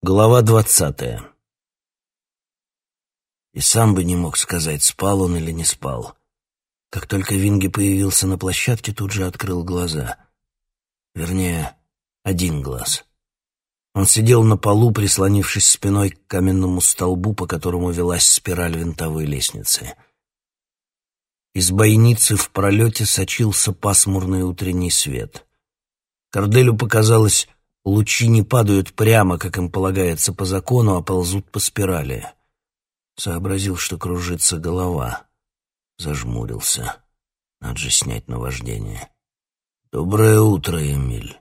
Глава двадцатая. И сам бы не мог сказать, спал он или не спал. Как только Винги появился на площадке, тут же открыл глаза. Вернее, один глаз. Он сидел на полу, прислонившись спиной к каменному столбу, по которому велась спираль винтовой лестницы. Из бойницы в пролете сочился пасмурный утренний свет. Корделю показалось, Лучи не падают прямо, как им полагается по закону, а ползут по спирали. Сообразил, что кружится голова. Зажмурился. Надо же снять наваждение. «Доброе утро, Эмиль».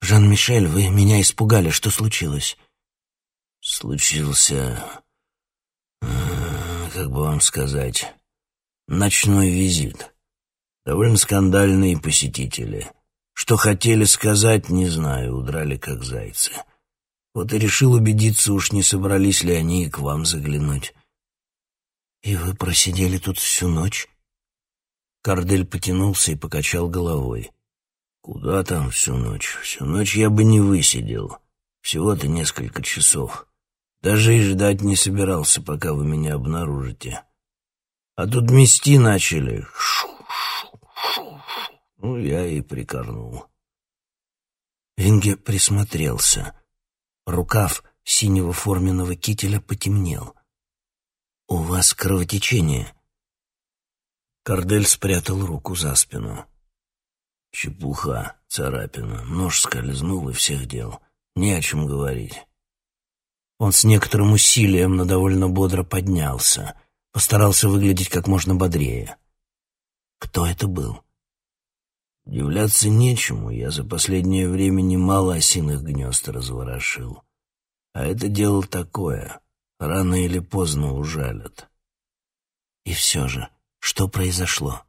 «Жан-Мишель, вы меня испугали. Что случилось?» «Случился... как бы вам сказать... ночной визит. Довольно скандальные посетители». Что хотели сказать, не знаю, удрали как зайцы. Вот и решил убедиться, уж не собрались ли они и к вам заглянуть. «И вы просидели тут всю ночь?» Кардель потянулся и покачал головой. «Куда там всю ночь? Всю ночь я бы не высидел. Всего-то несколько часов. Даже и ждать не собирался, пока вы меня обнаружите. А тут мести начали. Шу, шу, шу, ну, я и прикорнул. Винге присмотрелся. Рукав синего форменного кителя потемнел. «У вас кровотечение». Кардель спрятал руку за спину. «Чепуха, царапина, нож скользнул и всех дел. Не о чем говорить». Он с некоторым усилием, но довольно бодро поднялся. Постарался выглядеть как можно бодрее. Кто это был? Удивляться нечему, я за последнее время немало осиных гнезд разворошил. А это дело такое, рано или поздно ужалят. И все же, что произошло?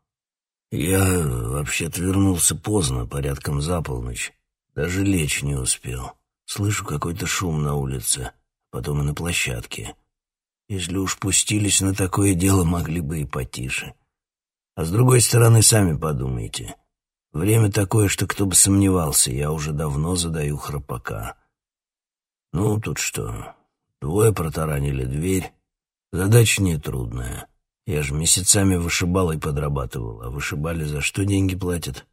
Я вообще-то вернулся поздно, порядком за полночь. Даже лечь не успел. Слышу какой-то шум на улице, потом и на площадке. Если уж пустились на такое дело, могли бы и потише. А с другой стороны, сами подумайте — Время такое, что кто бы сомневался, я уже давно задаю храпака. Ну, тут что, двое протаранили дверь. Задача нетрудная. Я же месяцами вышибал и подрабатывал. А вышибали за что деньги платят?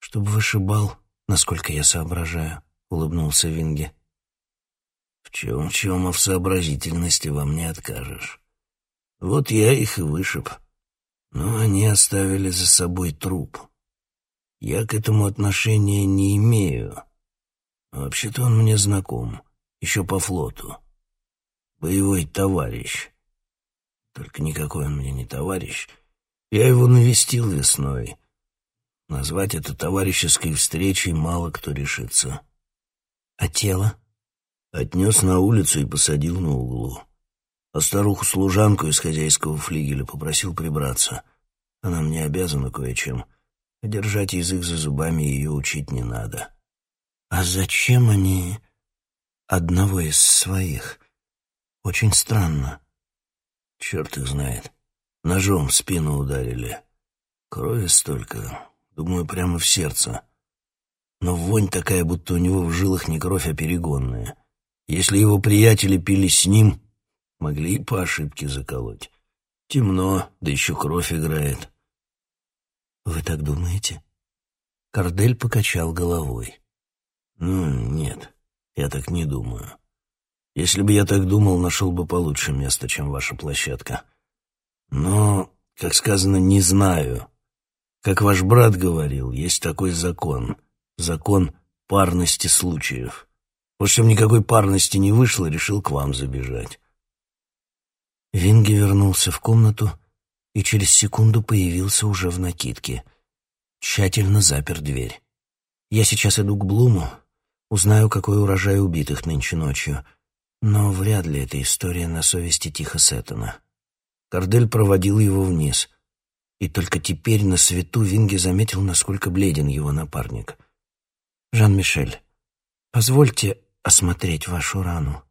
Чтобы вышибал, насколько я соображаю, улыбнулся Винге. В чем, в чем, а в сообразительности вам не откажешь. Вот я их и вышиб. Но они оставили за собой труп. Я к этому отношения не имею. Вообще-то он мне знаком, еще по флоту. Боевой товарищ. Только никакой он мне не товарищ. Я его навестил весной. Назвать это товарищеской встречей мало кто решится. А тело? Отнес на улицу и посадил на углу. А старуху-служанку из хозяйского флигеля попросил прибраться. Она мне обязана кое-чем — Держать язык за зубами ее учить не надо. А зачем они одного из своих? Очень странно. Черт их знает. Ножом в спину ударили. Крови столько. Думаю, прямо в сердце. Но вонь такая, будто у него в жилах не кровь, а перегонная. Если его приятели пили с ним, могли и по ошибке заколоть. Темно, да еще кровь играет. «Вы так думаете?» Кардель покачал головой. «Ну, нет, я так не думаю. Если бы я так думал, нашел бы получше место, чем ваша площадка. Но, как сказано, не знаю. Как ваш брат говорил, есть такой закон. Закон парности случаев. Вот чтобы никакой парности не вышло, решил к вам забежать». Винги вернулся в комнату и через секунду появился уже в накидке. Тщательно запер дверь. «Я сейчас иду к Блуму, узнаю, какой урожай убитых нынче ночью, но вряд ли эта история на совести Тихо Сеттона». Кардель проводил его вниз, и только теперь на свету Винги заметил, насколько бледен его напарник. «Жан-Мишель, позвольте осмотреть вашу рану».